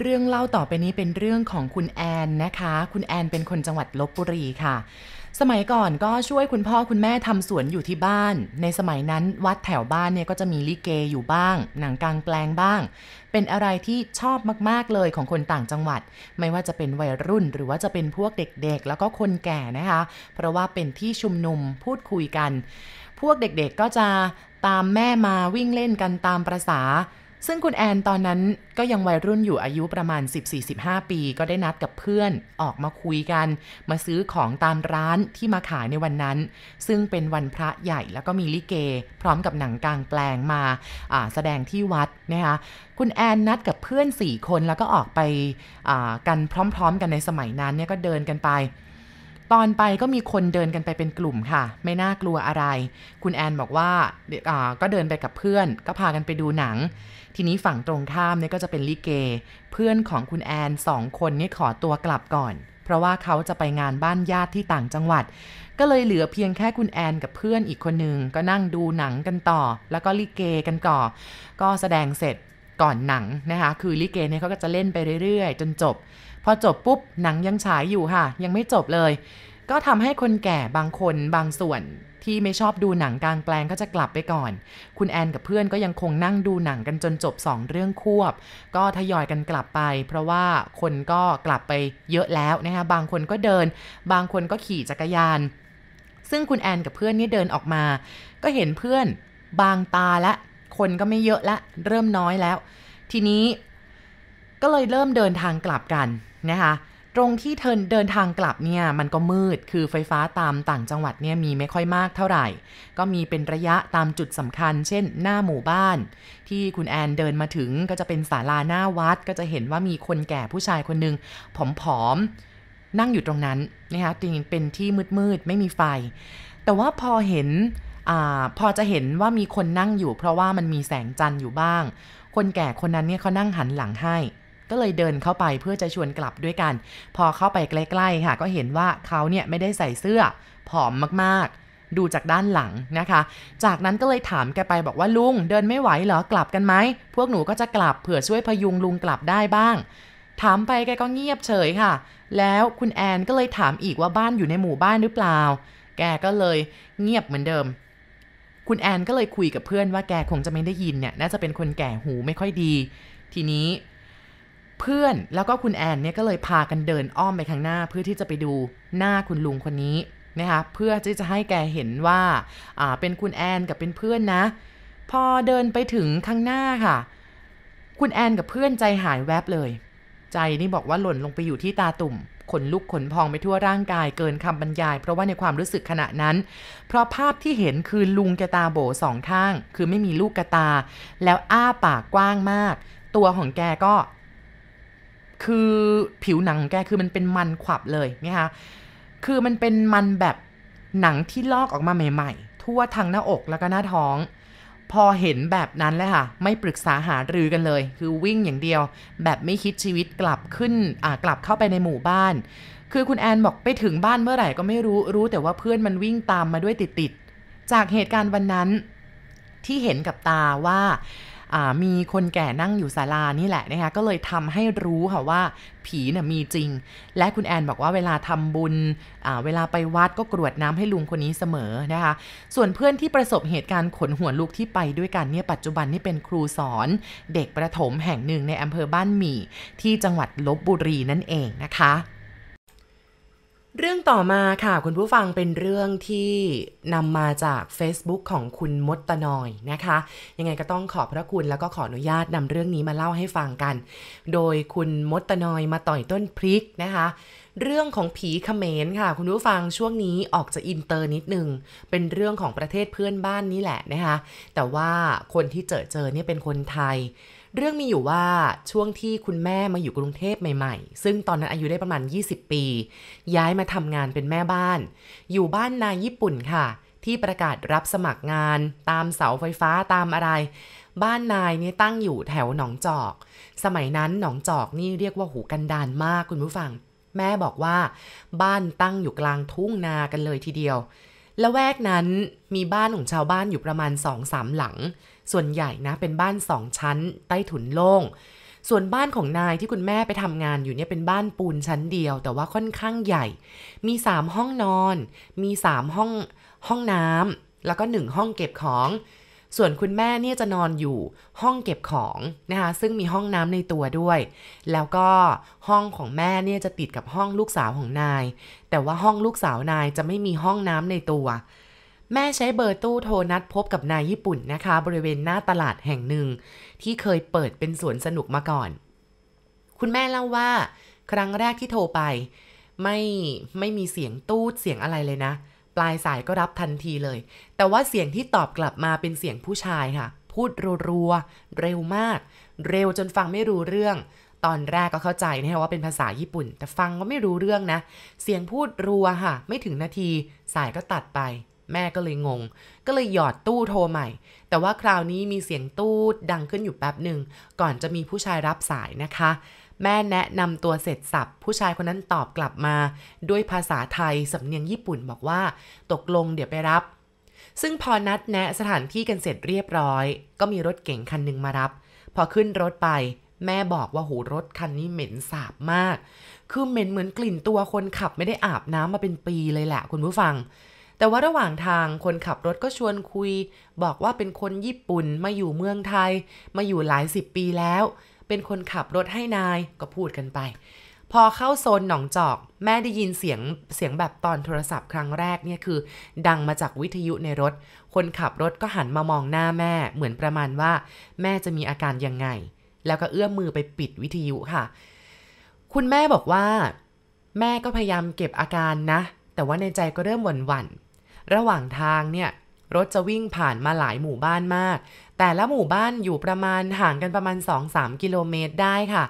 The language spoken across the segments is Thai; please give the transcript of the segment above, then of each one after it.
เรื่องเล่าต่อไปนี้เป็นเรื่องของคุณแอนนะคะ คุณแอนเป็นคนจังหวัดลบบุรีค่ะ สมัยก่อนก็ช่วยคุณพ่อคุณแม่ทำสวนอยู่ที่บ้าน ในสมัยนั้นวัดแถวบ้านเนี่ยก็จะมีลิเกอยู่บ้าง หนังกลางแปลงบ้าง เป็นอะไรที่ชอบมากๆเลยของคนต่างจังหวัด ไม่ว่าจะเป็นวัยรุ่นหรือว่าจะเป็นพวกเด็กๆ แล้วก็คนแก่นะคะ เพราะว่าเป็นที่ชุมนุมพูดคุยกัน พวกเด็กๆก็จะตามแม่มาวิ่งเล่นกันตามประษา ซึ่งคุณแอนตอนนั้นก็ยังวัยรุ่นอยู่อายุประมาณ 14-15 ปี ก็ได้นัดกับเพื่อนออกมาคุยกัน มาซื้อของตามร้านที่มาขายในวันนั้น ซึ่งเป็นวันพระใหญ่แล้วก็มีลิเก พร้อมกับหนังกลางแปลงมาาแสดงที่วัดนะคะคุณแอนนัดกับเพื่อน 4 คนแล้วก็ออกไปกันพร้อมๆ กันในสมัยนั้นเนี่ยก็เดินกันไปตอนไปก็มีคนเดินกันไปเป็นกลุ่มค่ะ ไม่น่ากลัวอะไร คุณแอนบอกว่าก็เดินไปกับเพื่อน ก็พากันไปดูหนัง ทีนี้ฝั่งตรงข้ามเนี่ยก็จะเป็นลิเก เพื่อนของคุณแอนสองคนนี่ขอตัวกลับก่อน เพราะว่าเขาจะไปงานบ้านญาติที่ต่างจังหวัด ก็เลยเหลือเพียงแค่คุณแอนกับเพื่อนอีกคนหนึ่งก็นั่งดูหนังกันต่อ แล้วก็ลิเกกันก่อ ก็แสดงเสร็จก่อนหนังนะคะ คือลิเกเนี่ยเขาก็จะเล่นไปเรื่อยๆ จนจบ พอจบปุ๊บหนังยังฉายอยู่ค่ะ ยังไม่จบเลย ก็ทำให้คนแก่บางคนบางส่วนที่ไม่ชอบดูหนังกลางแปลงก็จะกลับไปก่อน คุณแอนกับเพื่อนก็ยังคงนั่งดูหนังกันจนจบ 2 เรื่องควบ ก็ทยอยกันกลับไป เพราะว่าคนก็กลับไปเยอะแล้วนะคะบางคนก็เดิน บางคนก็ขี่จักรยาน ซึ่งคุณแอนกับเพื่อนนี่เดินออกมา ก็เห็นเพื่อนบางตาละ คนก็ไม่เยอะละ เริ่มน้อยแล้ว ทีนี้ก็เลยเริ่มเดินทางกลับกันนะคะ ตรงที่เทินเดินทางกลับเนี่ยมันก็มืดคือไฟฟ้าตามต่างจังหวัดเนี่ยมีไม่ค่อยมากเท่าไหร่ ก็มีเป็นระยะตามจุดสำคัญ เช่น หน้าหมู่บ้าน ที่คุณแอนเดินมาถึงก็จะเป็นศาลาหน้าวัด ก็จะเห็นว่ามีคนแก่ผู้ชายคนหนึ่งผอมๆนั่งอยู่ตรงนั้นนะคะจริงเป็นที่มืดๆไม่มีไฟ แต่ว่าพอเห็นอพอจะเห็นว่ามีคนนั่งอยู่ เพราะว่ามันมีแสงจันทร์อยู่บ้าง คนแก่คนนั้นเนี่ยเขานั่งหันหลังให้ ก็เลยเดินเข้าไปเพื่อจะชวนกลับด้วยกัน พอเข้าไปใกล้ๆค่ะ ก็เห็นว่าเขาเนี่ยไม่ได้ใส่เสื้อผอมมากๆ ดูจากด้านหลังนะคะ จากนั้นก็เลยถามแกไปบอกว่าลุงเดินไม่ไหวเหรอกลับกันไหม พวกหนูก็จะกลับเผื่อช่วยพยุงลุงกลับได้บ้าง ถามไปแกก็เงียบเฉยค่ะ แล้วคุณแอนก็เลยถามอีกว่าบ้านอยู่ในหมู่บ้านหรือเปล่า แกก็เลยเงียบเหมือนเดิมคุณแอนก็เลยคุยกับเพื่อนว่าแกคงจะไม่ได้ยินเนี่ยน่าจะเป็นคนแก่หูไม่ค่อยดี ทีนี้ เพื่อนแล้วก็คุณแอนเนี่ยก็เลยพากันเดินอ้อมไปข้างหน้า เพื่อที่จะไปดูหน้าคุณลุงคนนี้นะคะเพื่อที่จะให้แกเห็นว่าอ่าเป็นคุณแอนกับเป็นเพื่อนนะ พอเดินไปถึงข้างหน้าค่ะ คุณแอนกับเพื่อนใจหายแวบเลย ใจนี่บอกว่าหล่นลงไปอยู่ที่ตาตุ่มขนลุกขนพองไปทั่วร่างกายเกินคำบรรยาย เพราะว่าในความรู้สึกขณะนั้น เพราะภาพที่เห็นคือลุงแกตาโบสองข้าง คือไม่มีลูกกระตา แล้วอ้าปากกว้างมาก ตัวของแกก็ คือผิวหนังแกคือมันเป็นมันขวับเลยนะคะคือมันเป็นมันแบบหนังที่ลอกออกมาใหม่ๆ ทั่วทางหน้าอกแล้วก็หน้าท้อง พอเห็นแบบนั้นเลยค่ะ ไม่ปรึกษาหารือกันเลย คือวิ่งอย่างเดียว แบบไม่คิดชีวิตกลับขึ้นกลับเข้าไปในหมู่บ้าน คือคุณแอนบอกไปถึงบ้านเมื่อไหร่ก็ไม่รู้รู้แต่ว่าเพื่อนมันวิ่งตามมาด้วยติดๆจากเหตุการณ์วันนั้นที่เห็นกับตาว่า มีคนแก่นั่งอยู่ศาลานี่แหละนะคะก็เลยทำให้รู้ค่ะว่าผีน่ะมีจริง และคุณแอนบอกว่าเวลาทำบุญเวลาไปวัดก็กรวดน้ำให้ลุงคนนี้เสมอนะคะ ส่วนเพื่อนที่ประสบเหตุการณ์ขนหัวลุกที่ไปด้วยกันเนี่ยปัจจุบันนี่เป็นครูสอนเด็กประถมแห่งหนึ่งในอำเภอบ้านหมี่ที่จังหวัดลพบุรีนั่นเองนะคะ เรื่องต่อมาค่ะ คุณผู้ฟังเป็นเรื่องที่นำมาจาก Facebook ของคุณมดตะนอยนะคะ ยังไงก็ต้องขอบพระคุณแล้วก็ขออนุญาตนำเรื่องนี้มาเล่าให้ฟังกัน โดยคุณมดตะนอยมาต่อยต้นพริกนะคะ เรื่องของผีเขมรค่ะ คุณผู้ฟังช่วงนี้ออกจะอินเตอร์นิดนึง เป็นเรื่องของประเทศเพื่อนบ้านนี่แหละนะคะ แต่ว่าคนที่เจอเจอเนี่ยเป็นคนไทย เรื่องมีอยู่ว่าช่วงที่คุณแม่มาอยู่กรุงเทพใหม่ๆ ซึ่งตอนนั้นอายุได้ประมาณ 20 ปี ย้ายมาทำงานเป็นแม่บ้าน อยู่บ้านนายญี่ปุ่นค่ะ ที่ประกาศรับสมัครงาน ตามเสาไฟฟ้าตามอะไร บ้านนายนี่ตั้งอยู่แถวหนองจอก สมัยนั้นหนองจอกนี่เรียกว่าหูกันดานมากคุณผู้ฟัง แม่บอกว่า บ้านตั้งอยู่กลางทุ่งนากันเลยทีเดียวและแวกนั้นมีบ้านของชาวบ้านอยู่ประมาณสองสามหลัง ส่วนใหญ่นะเป็นบ้านสองชั้น ใต้ถุนโล่ง ส่วนบ้านของนายที่คุณแม่ไปทำงานอยู่เนี่ยเป็นบ้านปูนชั้นเดียว แต่ว่าค่อนข้างใหญ่ มีสามห้องนอน มีสามห้องห้องน้ำแล้วก็หนึ่งห้องเก็บของ ส่วนคุณแม่เนี่ยจะนอนอยู่ห้องเก็บของนะคะซึ่งมีห้องน้ำในตัวด้วย แล้วก็ห้องของแม่เนี่ยจะติดกับห้องลูกสาวของนาย แต่ว่าห้องลูกสาวนายจะไม่มีห้องน้ำในตัว แม่ใช้เบอร์ตู้โทรนัดพบกับนายญี่ปุ่นนะคะ บริเวณหน้าตลาดแห่งหนึ่ง ที่เคยเปิดเป็นสวนสนุกมาก่อน คุณแม่เล่าว่า ครั้งแรกที่โทรไป ไม่ไม่มีเสียงตูดเสียงอะไรเลยนะ ปลายสายก็รับทันทีเลย แต่ว่าเสียงที่ตอบกลับมาเป็นเสียงผู้ชายค่ะ พูดรัวๆเร็วมาก เร็วจนฟังไม่รู้เรื่องตอนแรกก็เข้าใจนะว่าเป็นภาษาญี่ปุ่น แต่ฟังก็ไม่รู้เรื่องนะ เสียงพูดรัวค่ะ ไม่ถึงนาทีสายก็ตัดไป แม่ก็เลยงง ก็เลยหยอดตู้โทรใหม่ แต่ว่าคราวนี้มีเสียงตู้ดังขึ้นอยู่แป๊บหนึ่ง ก่อนจะมีผู้ชายรับสายนะคะ แม่แนะนำตัวเสร็จสับ ผู้ชายคนนั้นตอบกลับมา ด้วยภาษาไทยสำเนียงญี่ปุ่นบอกว่า ตกลงเดี๋ยวไปรับ ซึ่งพอนัดแนะสถานที่กันเสร็จเรียบร้อย ก็มีรถเก๋งคันหนึ่งมารับ พอขึ้นรถไปแม่บอกว่าโหรถคันนี้เหม็นสาบมาก คือเหม็นเหมือนกลิ่นตัวคนขับไม่ได้อาบน้ำมาเป็นปีเลยแหละคุณผู้ฟัง แต่ว่าระหว่างทางคนขับรถก็ชวนคุย บอกว่าเป็นคนญี่ปุ่นมาอยู่เมืองไทย มาอยู่หลายสิบปีแล้ว เป็นคนขับรถให้นายก็พูดกันไป พอเข้าโซนหนองจอก แม่ได้ยินเสียงเสียงแบบตอนโทรศัพท์ครั้งแรกเนี่ยคือ ดังมาจากวิทยุในรถ คนขับรถก็หันมามองหน้าแม่ เหมือนประมาณว่า แม่จะมีอาการยังไง แล้วก็เอื้อมมือไปปิดวิทยุค่ะ คุณแม่บอกว่า แม่ก็พยายามเก็บอาการนะ แต่ว่าในใจก็เริ่มหวั่นๆ ระหว่างทางเนี่ยรถจะวิ่งผ่านมาหลายหมู่บ้านมาก แต่ละหมู่บ้านอยู่ประมาณห่างกันประมาณ 2-3 กิโลเมตรได้ค่ะ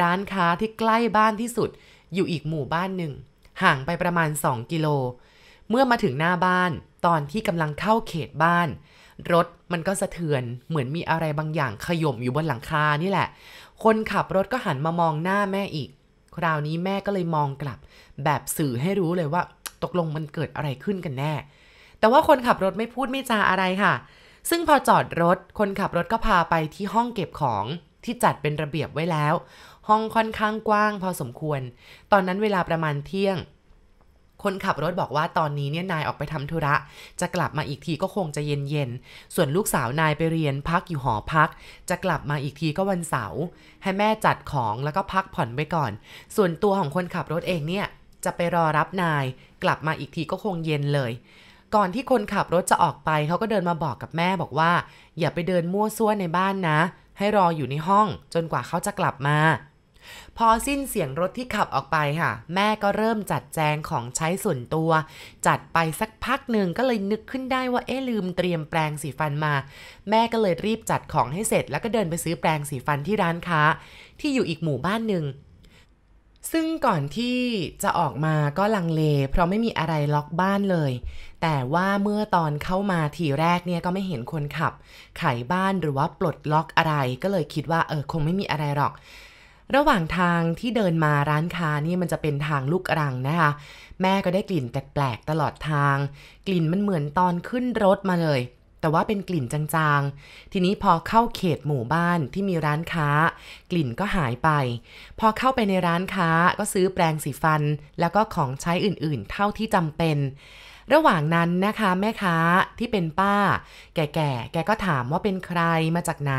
ร้านค้าที่ใกล้บ้านที่สุด อยู่อีกหมู่บ้านหนึ่ง ห่างไปประมาณ 2 กิโล เมื่อมาถึงหน้าบ้าน ตอนที่กำลังเข้าเขตบ้าน รถมันก็สะเทือน เหมือนมีอะไรบางอย่างขย่มอยู่บนหลังคานี่แหละ คนขับรถก็หันมามองหน้าแม่อีก คราวนี้แม่ก็เลยมองกลับ แบบสื่อให้รู้เลยว่า ตกลงมันเกิดอะไรขึ้นกันแน่ แต่ว่าคนขับรถไม่พูดไม่จาอะไรค่ะ ซึ่งพอจอดรถ คนขับรถก็พาไปที่ห้องเก็บของที่จัดเป็นระเบียบไว้แล้ว ห้องค่อนข้างกว้างพอสมควร ตอนนั้นเวลาประมาณเที่ยง คนขับรถบอกว่าตอนนี้เนี่ยนายออกไปทำธุระ จะกลับมาอีกทีก็คงจะเย็นๆ ส่วนลูกสาวนายไปเรียนพักอยู่หอพัก จะกลับมาอีกทีก็วันเสาร์ให้แม่จัดของแล้วก็พักผ่อนไปก่อน ส่วนตัวของคนขับรถเองเนี่ยจะไปรอรับนาย กลับมาอีกทีก็คงเย็นเลย ก่อนที่คนขับรถจะออกไปเขาก็เดินมาบอกกับแม่บอกว่า อย่าไปเดินมั่วซั่วในบ้านนะ ให้รออยู่ในห้องจนกว่าเขาจะกลับมา พอสิ้นเสียงรถที่ขับออกไปค่ะ แม่ก็เริ่มจัดแจงของใช้ส่วนตัว จัดไปสักพักหนึ่งก็เลยนึกขึ้นได้ว่าเอ๊ะลืมเตรียมแปรงสีฟันมา แม่ก็เลยรีบจัดของให้เสร็จ แล้วก็เดินไปซื้อแปรงสีฟันที่ร้านค้า ที่อยู่อีกหมู่บ้านหนึ่งซึ่งก่อนที่จะออกมาก็ลังเล เพราะไม่มีอะไรล็อกบ้านเลย แต่ว่าเมื่อตอนเข้ามาทีแรกเนี่ยก็ไม่เห็นคนขับ ไขบ้านหรือว่าปลดล็อกอะไร ก็เลยคิดว่าเออคงไม่มีอะไรหรอก ระหว่างทางที่เดินมาร้านค้านี่มันจะเป็นทางลูกรังนะคะ แม่ก็ได้กลิ่นแปลกๆตลอดทาง กลิ่นมันเหมือนตอนขึ้นรถมาเลยแต่ว่าเป็นกลิ่นจางๆ ทีนี้พอเข้าเขตหมู่บ้านที่มีร้านค้า กลิ่นก็หายไป พอเข้าไปในร้านค้าก็ซื้อแปรงสีฟัน แล้วก็ของใช้อื่นๆ เท่าที่จำเป็น ระหว่างนั้นนะคะแม่ค้าที่เป็นป้า แก่ๆแกก็ถามว่าเป็นใครมาจากไหน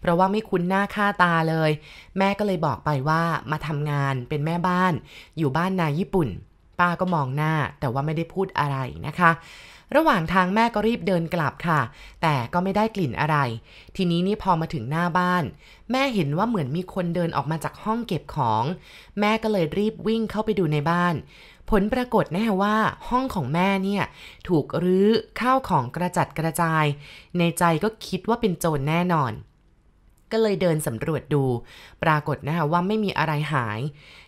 เพราะว่าไม่คุ้นหน้าค่าตาเลย แม่ก็เลยบอกไปว่ามาทำงานเป็นแม่บ้าน อยู่บ้านนายญี่ปุ่น ป้าก็มองหน้าแต่ว่าไม่ได้พูดอะไรนะคะ ระหว่างทางแม่ก็รีบเดินกลับค่ะ แต่ก็ไม่ได้กลิ่นอะไร ทีนี้นี่พอมาถึงหน้าบ้าน แม่เห็นว่าเหมือนมีคนเดินออกมาจากห้องเก็บของ แม่ก็เลยรีบวิ่งเข้าไปดูในบ้าน ผลปรากฏแน่ว่าห้องของแม่เนี่ย ถูกรื้อข้าวของกระจัดกระจาย ในใจก็คิดว่าเป็นโจรแน่นอน ก็เลยเดินสำรวจดู ปรากฏนะคะว่าไม่มีอะไรหาย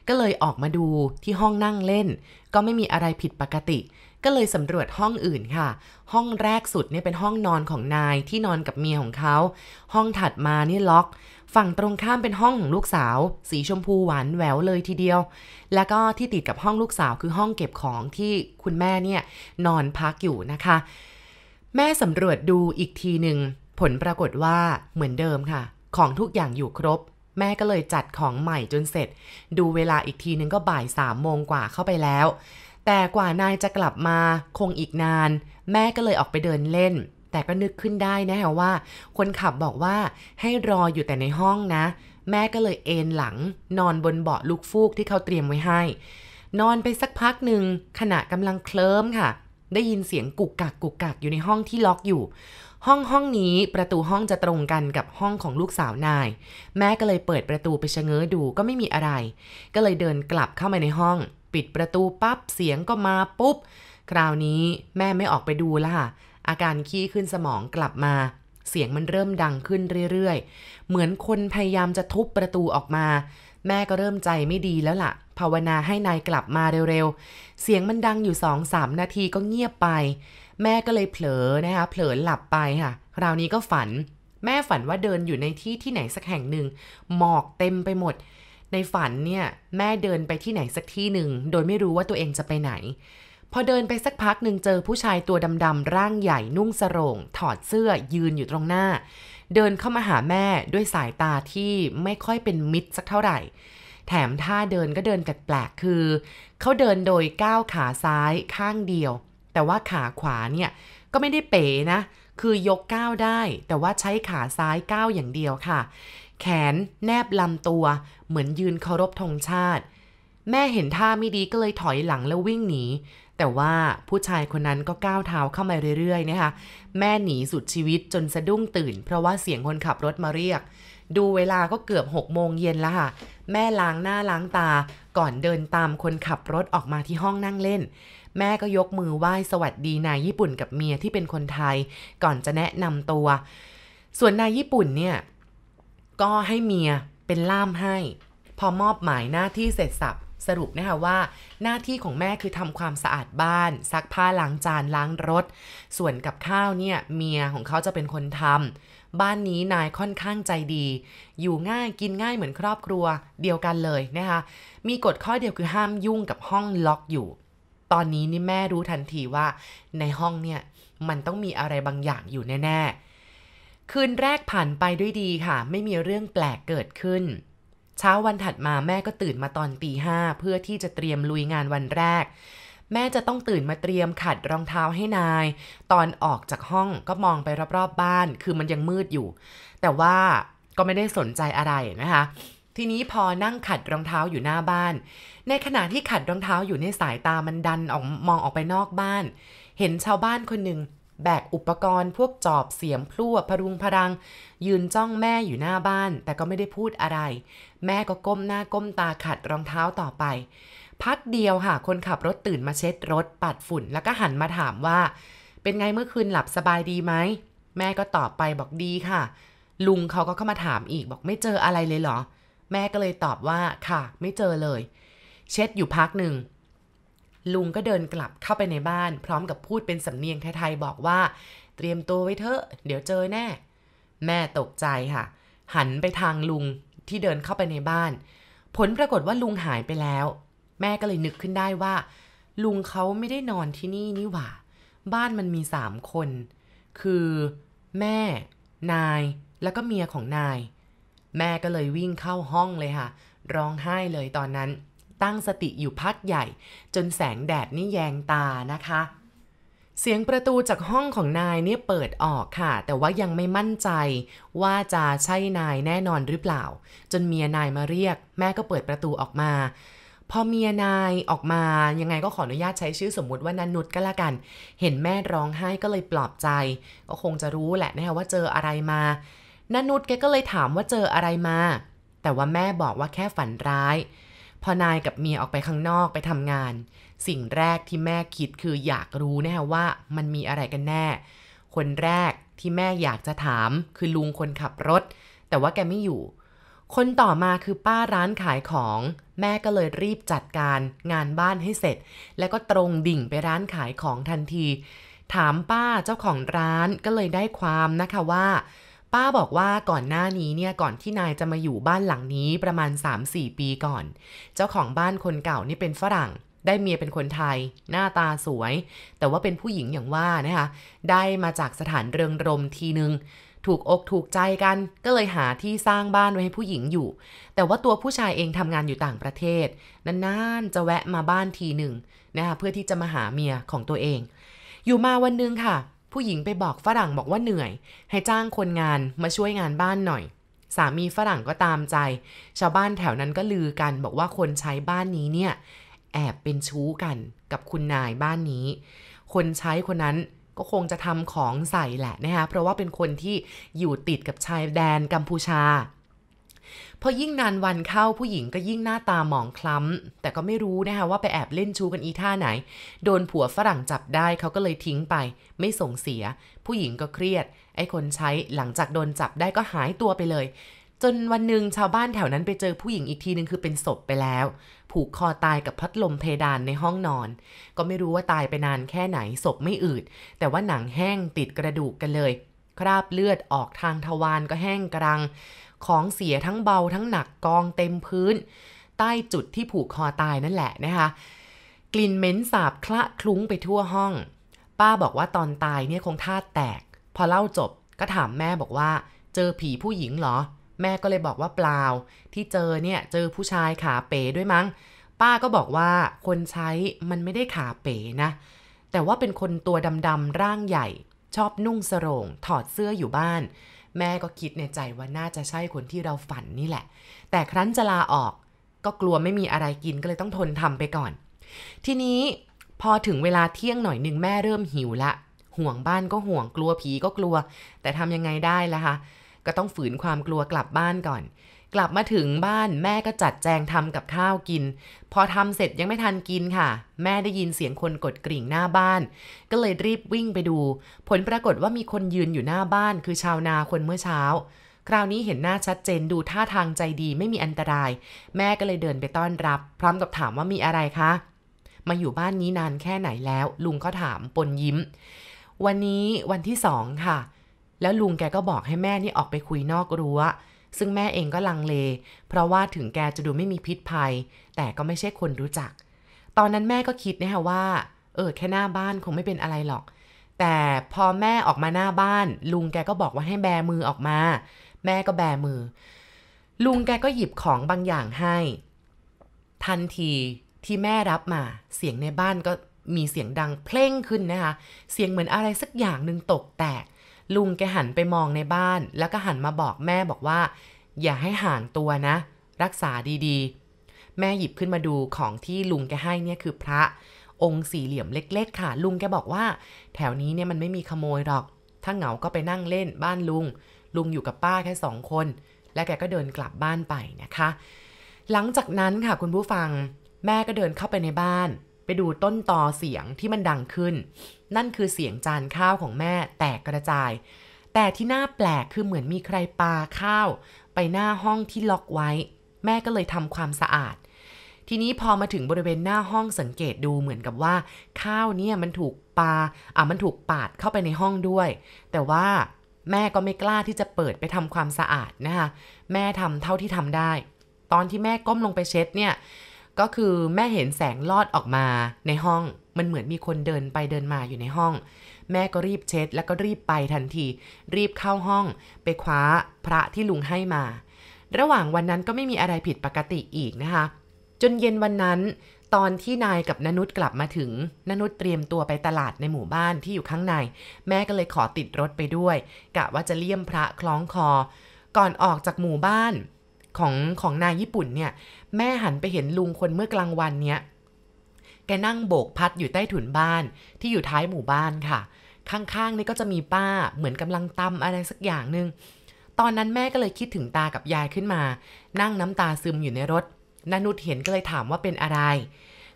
ก็เลยออกมาดูที่ห้องนั่งเล่น ก็ไม่มีอะไรผิดปกติ ก็เลยสำรวจห้องอื่นค่ะ ห้องแรกสุดเนี่ยเป็นห้องนอนของนายที่นอนกับเมียของเขา ห้องถัดมานี่ล็อก ฝั่งตรงข้ามเป็นห้องของลูกสาว สีชมพูหวานแหววเลยทีเดียว แล้วก็ที่ติดกับห้องลูกสาวคือห้องเก็บของที่คุณแม่เนี่ยนอนพักอยู่นะคะ แม่สำรวจดูอีกทีหนึ่งผลปรากฏว่าเหมือนเดิมค่ะ ของทุกอย่างอยู่ครบ แม่ก็เลยจัดของใหม่จนเสร็จ ดูเวลาอีกทีนึงก็บ่ายสามโมงกว่าเข้าไปแล้ว แต่กว่านายจะกลับมาคงอีกนาน แม่ก็เลยออกไปเดินเล่น แต่ก็นึกขึ้นได้นะะว่า คนขับบอกว่าให้รออยู่แต่ในห้องนะ แม่ก็เลยเอนหลัง นอนบนเบาะลูกฟูกที่เขาเตรียมไว้ให้ นอนไปสักพักหนึ่งขณะกำลังเคลิ้มค่ะ ได้ยินเสียงกุกกักกุกกักอยู่ในห้องที่ล็อกอยู่ ห้องห้องนี้ประตูห้องจะตรงกันกับห้องของลูกสาวนาย แม่ก็เลยเปิดประตูไปชะเง้อดูก็ไม่มีอะไร ก็เลยเดินกลับเข้ามาในห้อง ปิดประตูปั๊บเสียงก็มาปุ๊บคราวนี้แม่ไม่ออกไปดูละค่ะ อาการขี้ขึ้นสมองกลับมา เสียงมันเริ่มดังขึ้นเรื่อยๆ เหมือนคนพยายามจะทุบประตูออกมา แม่ก็เริ่มใจไม่ดีแล้วละ่ะ ภาวนาให้นายกลับมาเร็วๆ เสียงมันดังอยู่สองสามนาทีก็เงียบไป แม่ก็เลยเผลอนะคะ เผลอหลับไปค่ะ คราวนี้ก็ฝัน แม่ฝันว่าเดินอยู่ในที่ที่ไหนสักแห่งหนึ่ง หมอกเต็มไปหมดในฝันเนี่ยแม่เดินไปที่ไหนสักที่หนึ่ง โดยไม่รู้ว่าตัวเองจะไปไหน พอเดินไปสักพักหนึ่งเจอผู้ชายตัวดำๆร่างใหญ่นุ่งสรงถอดเสื้อยืนอยู่ตรงหน้า เดินเข้ามาหาแม่ด้วยสายตาที่ไม่ค่อยเป็นมิตรสักเท่าไหร่ แถมท่าเดินก็เดินแปลกๆคือ เขาเดินโดยก้าวขาซ้ายข้างเดียว แต่ว่าขาขวาเนี่ยก็ไม่ได้เป๋นะ คือยกก้าวได้ แต่ว่าใช้ขาซ้ายก้าวอย่างเดียวค่ะ แขนแนบลำตัว เหมือนยืนเคารพธงชาติ แม่เห็นท่าไม่ดีก็เลยถอยหลังแล้ววิ่งหนี แต่ว่าผู้ชายคนนั้นก็ก้าวเท้าเข้ามาเรื่อยๆนะคะแม่หนีสุดชีวิตจนสะดุ้งตื่น เพราะว่าเสียงคนขับรถมาเรียก ดูเวลาก็เกือบ6โมงเย็นแล้วค่ะ แม่ล้างหน้าล้างตา ก่อนเดินตามคนขับรถออกมาที่ห้องนั่งเล่น แม่ก็ยกมือไหว้สวัสดีนายญี่ปุ่นกับเมียที่เป็นคนไทย ก่อนจะแนะนำตัว ส่วนนายญี่ปุ่นเนี่ยก็ให้เมียเป็นล่ามให้ พอมอบหมายหน้าที่เสร็จสับ สรุปนะคะว่า หน้าที่ของแม่คือทำความสะอาดบ้าน ซักผ้าล้างจานล้างรถ ส่วนกับข้าวเนี่ยเมียของเขาจะเป็นคนทำบ้านนี้นายค่อนข้างใจดี อยู่ง่ายกินง่ายเหมือนครอบครัวเดียวกันเลยนะคะมีกฎข้อเดียวคือห้ามยุ่งกับห้องล็อกอยู่ ตอนนี้นี่แม่รู้ทันทีว่า ในห้องเนี่ยมันต้องมีอะไรบางอย่างอยู่แน่ ๆ คืนแรกผ่านไปด้วยดีค่ะ ไม่มีเรื่องแปลกเกิดขึ้น เช้าวันถัดมาแม่ก็ตื่นมาตอนตีห้าเพื่อที่จะเตรียมลุยงานวันแรก แม่จะต้องตื่นมาเตรียมขัดรองเท้าให้นาย ตอนออกจากห้องก็มองไปรอบๆบ้าน คือมันยังมืดอยู่ แต่ว่าก็ไม่ได้สนใจอะไรนะคะ ทีนี้พอนั่งขัดรองเท้าอยู่หน้าบ้าน ในขณะที่ขัดรองเท้าอยู่ในสายตามันดันออกมองออกไปนอกบ้าน เห็นชาวบ้านคนหนึ่ง แบกอุปกรณ์พวกจอบเสียมพลั่วพรุงพรัง ยืนจ้องแม่อยู่หน้าบ้าน แต่ก็ไม่ได้พูดอะไร แม่ก็ก้มหน้าก้มตาขัดรองเท้าต่อไป พักเดียวค่ะ คนขับรถตื่นมาเช็ดรถปัดฝุ่น แล้วก็หันมาถามว่า เป็นไงเมื่อคืนหลับสบายดีไหม แม่ก็ตอบไปบอกดีค่ะ ลุงเขาก็เข้ามาถามอีกบอกไม่เจออะไรเลยเหรอ แม่ก็เลยตอบว่าค่ะ ไม่เจอเลย เช็ดอยู่พักหนึ่ง ลุงก็เดินกลับเข้าไปในบ้าน พร้อมกับพูดเป็นสำเนียงไทยๆบอกว่า เตรียมตัวไว้เถอะ เดี๋ยวเจอแน่ แม่ตกใจค่ะ หันไปทางลุงที่เดินเข้าไปในบ้าน ผลปรากฏว่าลุงหายไปแล้ว แม่ก็เลยนึกขึ้นได้ว่า ลุงเขาไม่ได้นอนที่นี่นี่หว่า บ้านมันมีสามคน คือ แม่ นายแล้วก็เมียของนาย แม่ก็เลยวิ่งเข้าห้องเลยค่ะ ร้องไห้เลยตอนนั้น ตั้งสติอยู่พักใหญ่ จนแสงแดดนี่แยงตานะคะ เสียงประตูจากห้องของนายเนี่ยเปิดออกค่ะ แต่ว่ายังไม่มั่นใจว่าจะใช่นายแน่นอนหรือเปล่า จนเมียนายมาเรียก แม่ก็เปิดประตูออกมา พอเมียนายออกมายังไงก็ขออนุญาตใช้ชื่อสมมุติว่านันนุชก็แล้วกัน เห็นแม่ร้องไห้ก็เลยปลอบใจ ก็คงจะรู้แหละนะคะว่าเจออะไรมานานุชแกก็เลยถามว่าเจออะไรมา แต่ว่าแม่บอกว่าแค่ฝันร้าย พอนายกับเมียออกไปข้างนอกไปทำงาน สิ่งแรกที่แม่คิดคืออยากรู้นะฮะว่ามันมีอะไรกันแน่ คนแรกที่แม่อยากจะถามคือลุงคนขับรถ แต่ว่าแกไม่อยู่ คนต่อมาคือป้าร้านขายของ แม่ก็เลยรีบจัดการงานบ้านให้เสร็จ แล้วก็ตรงดิ่งไปร้านขายของทันที ถามป้าเจ้าของร้านก็เลยได้ความนะคะว่า ป้าบอกว่าก่อนหน้านี้เนี่ยก่อนที่นายจะมาอยู่บ้านหลังนี้ประมาณ 3-4 ปีก่อน เจ้าของบ้านคนเก่านี่เป็นฝรั่ง ได้เมียเป็นคนไทย หน้าตาสวย แต่ว่าเป็นผู้หญิงอย่างว่านะคะได้มาจากสถานเริงรมทีนึงถูกอกถูกใจกันก็เลยหาที่สร้างบ้านไว้ให้ผู้หญิงอยู่ แต่ว่าตัวผู้ชายเองทำงานอยู่ต่างประเทศนานๆจะแวะมาบ้านทีหนึ่งนะคะเพื่อที่จะมาหาเมียของตัวเอง อยู่มาวันหนึงค่ะ ผู้หญิงไปบอกฝรั่งบอกว่าเหนื่อย ให้จ้างคนงานมาช่วยงานบ้านหน่อย สามีฝรั่งก็ตามใจ ชาวบ้านแถวนั้นก็ลือกัน บอกว่าคนใช้บ้านนี้เนี่ยแอบเป็นชู้กันกับคุณนายบ้านนี้ คนใช้คนนั้นก็คงจะทำของใส่แหละนะคะเพราะว่าเป็นคนที่อยู่ติดกับชายแดนกัมพูชา พอยิ่งนานวันเข้าผู้หญิงก็ยิ่งหน้าตาหมองคล้ำ แต่ก็ไม่รู้นะคะว่าไปแอบเล่นชู้กันอีท่าไหน โดนผัวฝรั่งจับได้เขาก็เลยทิ้งไป ไม่ส่งเสีย ผู้หญิงก็เครียด ไอ้คนใช้หลังจากโดนจับได้ก็หายตัวไปเลย จนวันหนึ่งชาวบ้านแถวนั้นไปเจอผู้หญิงอีกทีนึงคือเป็นศพไปแล้ว ผูกคอตายกับพัดลมเพดานในห้องนอน ก็ไม่รู้ว่าตายไปนานแค่ไหนศพไม่อืด แต่ว่าหนังแห้งติดกระดูกกันเลย คราบเลือดออกทางทวารก็แห้งกรัง ของเสียทั้งเบาทั้งหนักกองเต็มพื้น ใต้จุดที่ผูกคอตายนั่นแหละนะคะ กลิ่นเหม็นสาบคละคลุ้งไปทั่วห้อง ป้าบอกว่าตอนตายเนี่ยคงธาตุแตก พอเล่าจบก็ถามแม่บอกว่า เจอผีผู้หญิงเหรอ แม่ก็เลยบอกว่าเปล่า ที่เจอเนี่ยเจอผู้ชายขาเป๋ด้วยมั้ง ป้าก็บอกว่าคนใช้มันไม่ได้ขาเป๋นะ แต่ว่าเป็นคนตัวดำๆร่างใหญ่ชอบนุ่งสรงถอดเสื้ออยู่บ้าน แม่ก็คิดในใจว่าน่าจะใช่คนที่เราฝันนี่แหละ แต่ครั้นจะลาออก ก็กลัวไม่มีอะไรกินก็เลยต้องทนทำไปก่อน ทีนี้พอถึงเวลาเที่ยงหน่อยหนึ่งแม่เริ่มหิวละ ห่วงบ้านก็ห่วงกลัวผีก็กลัว แต่ทำยังไงได้ล่ะคะก็ต้องฝืนความกลัวกลับบ้านก่อน กลับมาถึงบ้านแม่ก็จัดแจงทำกับข้าวกิน พอทำเสร็จยังไม่ทันกินค่ะ แม่ได้ยินเสียงคนกดกริ่งหน้าบ้าน ก็เลยรีบวิ่งไปดู ผลปรากฏว่ามีคนยืนอยู่หน้าบ้าน คือชาวนาคนเมื่อเช้า คราวนี้เห็นหน้าชัดเจนดูท่าทางใจดีไม่มีอันตราย แม่ก็เลยเดินไปต้อนรับ พร้อมกับถามว่ามีอะไรคะ มาอยู่บ้านนี้นานแค่ไหนแล้ว ลุงก็ถามปนยิ้ม วันนี้วันที่สองค่ะ แล้วลุงแกก็บอกให้แม่นี่ออกไปคุยนอกรั้ว ซึ่งแม่เองก็ลังเล เพราะว่าถึงแกจะดูไม่มีพิษภัย แต่ก็ไม่ใช่คนรู้จัก ตอนนั้นแม่ก็คิดนะคะว่า เออแค่หน้าบ้านคงไม่เป็นอะไรหรอก แต่พอแม่ออกมาหน้าบ้าน ลุงแกก็บอกว่าให้แบมือออกมา แม่ก็แบมือ ลุงแกก็หยิบของบางอย่างให้ ทันทีที่แม่รับมา เสียงในบ้านก็มีเสียงดังเพลงขึ้นนะคะ เสียงเหมือนอะไรสักอย่างหนึ่งตกแตก ลุงแกหันไปมองในบ้าน แล้วก็หันมาบอกแม่บอกว่า อย่าให้ห่างตัวนะ รักษาดีๆ แม่หยิบขึ้นมาดูของที่ลุงแกให้เนี่ยคือพระ องค์สี่เหลี่ยมเล็ก ๆ ค่ะ ลุงแกบอกว่า แถวนี้เนี่ยมันไม่มีขโมยหรอก ถ้าเหงาก็ไปนั่งเล่นบ้านลุง ลุงอยู่กับป้าแค่สองคน และแกก็เดินกลับบ้านไปนะคะ หลังจากนั้นค่ะคุณผู้ฟัง แม่ก็เดินเข้าไปในบ้าน ไปดูต้นตอเสียงที่มันดังขึ้น นั่นคือเสียงจานข้าวของแม่แตกกระจาย แต่ที่น่าแปลกคือเหมือนมีใครปาข้าว ไปหน้าห้องที่ล็อกไว้ แม่ก็เลยทำความสะอาด ทีนี้พอมาถึงบริเวณหน้าห้องสังเกตดูเหมือนกับว่า ข้าวเนี่ยมันถูกปาอะมันถูกปาดเข้าไปในห้องด้วย แต่ว่าแม่ก็ไม่กล้าที่จะเปิดไปทำความสะอาดนะคะ แม่ทำเท่าที่ทำได้ ตอนที่แม่ก้มลงไปเช็ดเนี่ย ก็คือแม่เห็นแสงลอดออกมาในห้อง มันเหมือนมีคนเดินไปเดินมาอยู่ในห้อง แม่ก็รีบเช็ด แล้วก็รีบไปทันที รีบเข้าห้อง ไปคว้าพระที่ลุงให้มา ระหว่างวันนั้นก็ไม่มีอะไรผิดปกติอีกนะคะ จนเย็นวันนั้น ตอนที่นายกับนนุษกลับมาถึงนนุษเตรียมตัวไปตลาดในหมู่บ้านที่อยู่ข้างใน แม่ก็เลยขอติดรถไปด้วยกะว่าจะเลี่ยมพระคล้องคอ ก่อนออกจากหมู่บ้าน ของของนายญี่ปุ่นเนี่ย แม่หันไปเห็นลุงคนเมื่อกลางวันเนี้ยแกนั่งโบกพัดอยู่ใต้ถุนบ้านที่อยู่ท้ายหมู่บ้านค่ะ ข้างๆนี่ก็จะมีป้าเหมือนกำลังตำอะไรสักอย่างหนึ่งตอนนั้นแม่ก็เลยคิดถึงตากับยายขึ้นมา นั่งน้ำตาซึมอยู่ในรถนานุชเห็นก็เลยถามว่าเป็นอะไร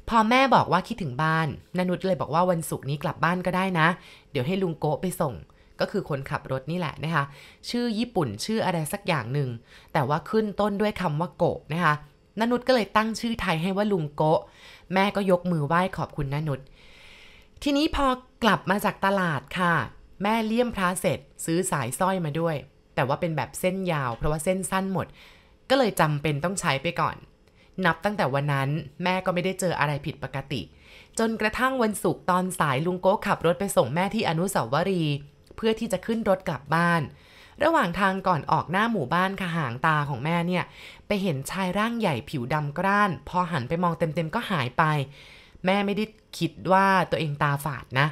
พอแม่บอกว่าคิดถึงบ้านนานุชเลยบอกว่าวันศุกร์นี้กลับบ้านก็ได้นะ เดี๋ยวให้ลุงโกะไปส่ง ก็คือคนขับรถนี่แหละนะคะ ชื่อญี่ปุ่นชื่ออะไรสักอย่างหนึ่ง แต่ว่าขึ้นต้นด้วยคำว่าโกะนะคะนนุชก็เลยตั้งชื่อไทยให้ว่าลุงโกะ แม่ก็ยกมือไหว้ขอบคุณนนุชทีนี้พอกลับมาจากตลาดค่ะ แม่เลี่ยมพระเสร็จ ซื้อสายสร้อยมาด้วย แต่ว่าเป็นแบบเส้นยาว เพราะว่าเส้นสั้นหมด ก็เลยจำเป็นต้องใช้ไปก่อน นับตั้งแต่วันนั้นแม่ก็ไม่ได้เจออะไรผิดปกติ จนกระทั่งวันศุกร์ตอนสายลุงโก้ขับรถไปส่งแม่ที่อนุสาวรีย์ พื่อที่จะขึ้นรถกลับบ้าน ระหว่างทางก่อนออกหน้าหมู่บ้านค่ะหางตาของแม่เนี่ย ไปเห็นชายร่างใหญ่ผิวดำกร้าน พอหันไปมองเต็มๆก็หายไป แม่ไม่ได้คิดว่าตัวเองตาฝาดนะ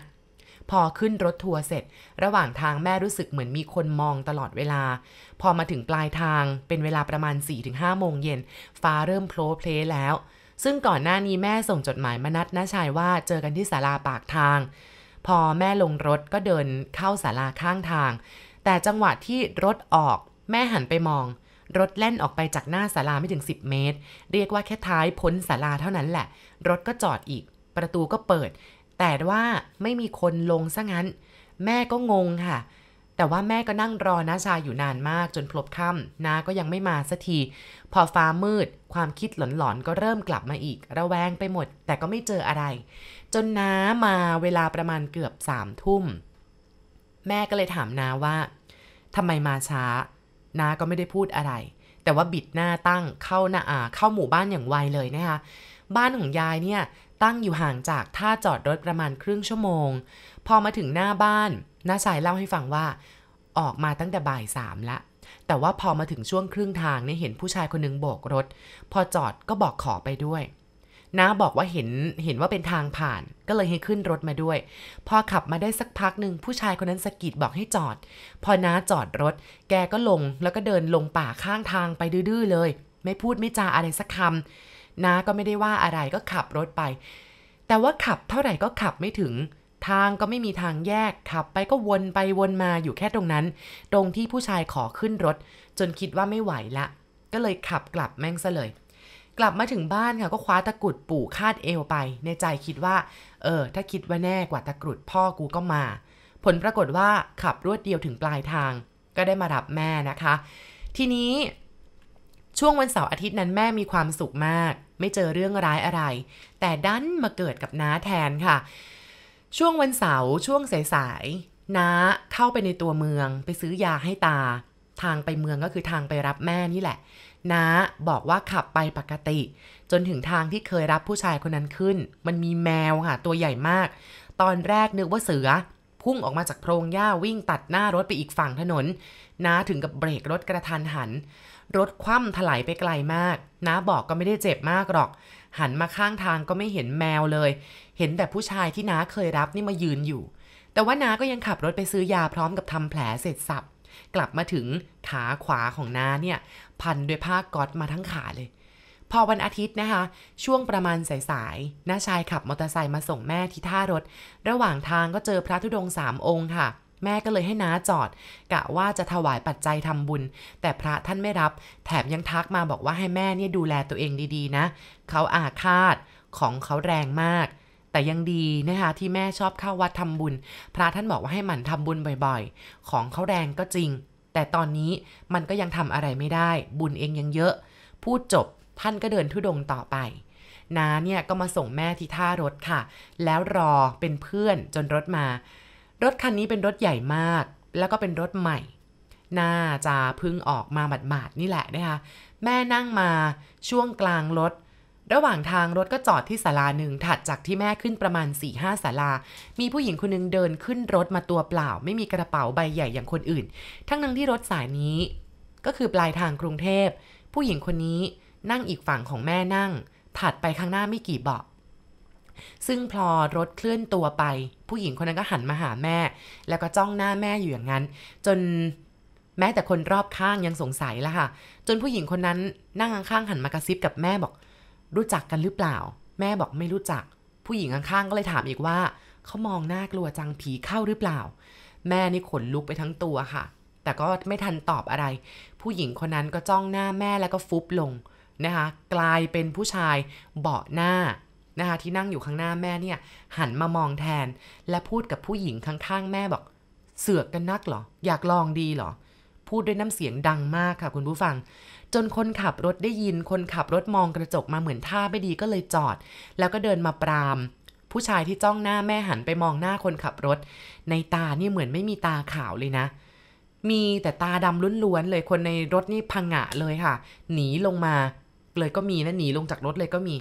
พอขึ้นรถทัวร์เสร็จ ระหว่างทางแม่รู้สึกเหมือนมีคนมองตลอดเวลา พอมาถึงปลายทางเป็นเวลาประมาณ 4-5 โมงเย็น ฟ้าเริ่มโพลเพลแล้วซึ่งก่อนหน้านี้แม่ส่งจดหมายมานัดน้าชายว่าเจอกันที่ศาลาปากทาง พอแม่ลงรถก็เดินเข้าศาลาข้างทาง แต่จังหวะที่รถออก แม่หันไปมอง รถแล่นออกไปจากหน้าศาลาไม่ถึง 10 เมตร เรียกว่าแค่ท้ายพ้นศาลาเท่านั้นแหละ รถก็จอดอีก ประตูก็เปิด แต่ว่าไม่มีคนลงซะงั้น แม่ก็งงค่ะ แต่ว่าแม่ก็นั่งรอน้าชายอยู่นานมากจนพลบค่ำน้าก็ยังไม่มาสักที พอฟ้ามืด ความคิดหลอนๆ ก็เริ่มกลับมาอีก ระแวงไปหมด แต่ก็ไม่เจออะไร จนน้ามาเวลาประมาณเกือบสามทุ่ม แม่ก็เลยถามน้าว่าทำไมมาช้า น้าก็ไม่ได้พูดอะไร แต่ว่าบิดหน้าตั้งเข้าหน้าอาเข้าหมู่บ้านอย่างไวเลยนะคะ บ้านของยายเนี่ยตั้งอยู่ห่างจากท่าจอดรถประมาณครึ่งชั่วโมง พอมาถึงหน้าบ้านน้าชายเล่าให้ฟังว่า ออกมาตั้งแต่บ่ายสามละ แต่ว่าพอมาถึงช่วงครึ่งทางเนี่ยเห็นผู้ชายคนหนึงโบกรถ พอจอดก็บอกขอไปด้วยน้าบอกว่าเห็นเห็นว่าเป็นทางผ่านก็เลยให้ขึ้นรถมาด้วย พอขับมาได้สักพักหนึ่งผู้ชายคนนั้นสะกิดบอกให้จอด พอน้าจอดรถ แกก็ลงแล้วก็เดินลงป่าข้างทางไปดื้อเลย ไม่พูดไม่จาอะไรสักคำ น้าก็ไม่ได้ว่าอะไรก็ขับรถไป แต่ว่าขับเท่าไหร่ก็ขับไม่ถึง ทางก็ไม่มีทางแยกขับไปก็วนไปวนมาอยู่แค่ตรงนั้น ตรงที่ผู้ชายขอขึ้นรถ จนคิดว่าไม่ไหวละ ก็เลยขับกลับแม่งซะเลยกลับมาถึงบ้านค่ะก็คว้าตะกรุดปู่คาดเอวไป ในใจคิดว่า เออ ถ้าคิดว่าแน่กว่าตะกรุดพ่อกูก็มา ผลปรากฏว่าขับรวดเดียวถึงปลายทาง ก็ได้มารับแม่นะคะ ทีนี้ ช่วงวันเสาร์อาทิตย์นั้นแม่มีความสุขมาก ไม่เจอเรื่องร้ายอะไร แต่ดันมาเกิดกับน้าแทนค่ะ ช่วงวันเสาร์ช่วงสายๆน้าเข้าไปในตัวเมืองไปซื้อยาให้ตา ทางไปเมืองก็คือทางไปรับแม่นี่แหละน้าบอกว่าขับไปปกติ จนถึงทางที่เคยรับผู้ชายคนนั้นขึ้น มันมีแมวค่ะ ตัวใหญ่มาก ตอนแรกนึกว่าเสือ พุ่งออกมาจากโพรงหญ้าวิ่งตัดหน้ารถไปอีกฝั่งถนนน้าถึงกับเบรกรถกระทันหัน รถคว่ำถลายไปไกลมากน้าบอกก็ไม่ได้เจ็บมากหรอก หันมาข้างทางก็ไม่เห็นแมวเลย เห็นแต่ผู้ชายที่น้าเคยรับนี่มายืนอยู่ แต่ว่าน้าก็ยังขับรถไปซื้อยาพร้อมกับทำแผลเสร็จสับกลับมาถึงขาขวาของน้าเนี่ย พันด้วยผ้าก๊อตมาทั้งขาเลย พอวันอาทิตย์นะคะ ช่วงประมาณสายๆน้าชายขับมอเตอร์ไซค์มาส่งแม่ที่ท่ารถ ระหว่างทางก็เจอพระธุดงค์สามองค์ค่ะ แม่ก็เลยให้น้าจอด กะว่าจะถวายปัจจัยทำบุญ แต่พระท่านไม่รับ แถมยังทักมาบอกว่าให้แม่เนี่ยดูแลตัวเองดีๆนะ เขาอาฆาตของเขาแรงมาก แต่ยังดีนะคะที่แม่ชอบเข้าวัดทำบุญ พระท่านบอกว่าให้หมั่นทำบุญบ่อยๆ ของเขาแรงก็จริง แต่ตอนนี้มันก็ยังทำอะไรไม่ได้ บุญเองยังเยอะ พูดจบท่านก็เดินทุดงต่อไปน้าเนี่ยก็มาส่งแม่ที่ท่ารถค่ะ แล้วรอเป็นเพื่อนจนรถมา รถคันนี้เป็นรถใหญ่มาก แล้วก็เป็นรถใหม่ น่าจะพึ่งออกมาหมาดๆนี่แหละนะคะ แม่นั่งมาช่วงกลางรถ ระหว่างทางรถก็จอดที่ศาลาหนึ่งถัดจากที่แม่ขึ้นประมาณ4ี่ห้าศาลา มีผู้หญิงคนหนึงเดินขึ้นรถมาตัวเปล่า ไม่มีกระเป๋าใบใหญ่อย่างคนอื่น ทั้งนั้นที่รถสายนี้ ก็คือปลายทางกรุงเทพ ผู้หญิงคนนี้นั่งอีกฝั่งของแม่นั่ง ถัดไปข้างหน้าไม่กี่เบาะซึ่งพอรถเคลื่อนตัวไป ผู้หญิงคนนั้นก็หันมาหาแม่ แล้วก็จ้องหน้าแม่อยู่อย่างนั้น จนแม้แต่คนรอบข้างยังสงสัยละค่ะ จนผู้หญิงคนนั้นนั่งข้างๆหันมากระซิบกับแม่บอก รู้จักกันหรือเปล่า แม่บอกไม่รู้จัก ผู้หญิงข้างๆก็เลยถามอีกว่าเขามองหน้ากลัวจังผีเข้าหรือเปล่า แม่นี่ขนลุกไปทั้งตัวค่ะ แต่ก็ไม่ทันตอบอะไร ผู้หญิงคนนั้นก็จ้องหน้าแม่แล้วก็ฟุบลงนะคะ กลายเป็นผู้ชายเบาะหน้า นะคะที่นั่งอยู่ข้างหน้าแม่เนี่ยหันมามองแทน และพูดกับผู้หญิงข้างๆ แม่บอก เสือกกันนักเหรอ อยากลองดีเหรอ พูดด้วยน้ำเสียงดังมากค่ะคุณผู้ฟัง จนคนขับรถได้ยิน คนขับรถมองกระจกมาเหมือนท่าไม่ดีก็เลยจอด แล้วก็เดินมาปราม ผู้ชายที่จ้องหน้าแม่หันไปมองหน้าคนขับรถ ในตานี่เหมือนไม่มีตาขาวเลยนะมีแต่ตาดำล้วนๆเลยคนในรถนี่พังงะเลยค่ะ หนีลงมาเลยก็มีนะหนีลงจากรถเลยก็มี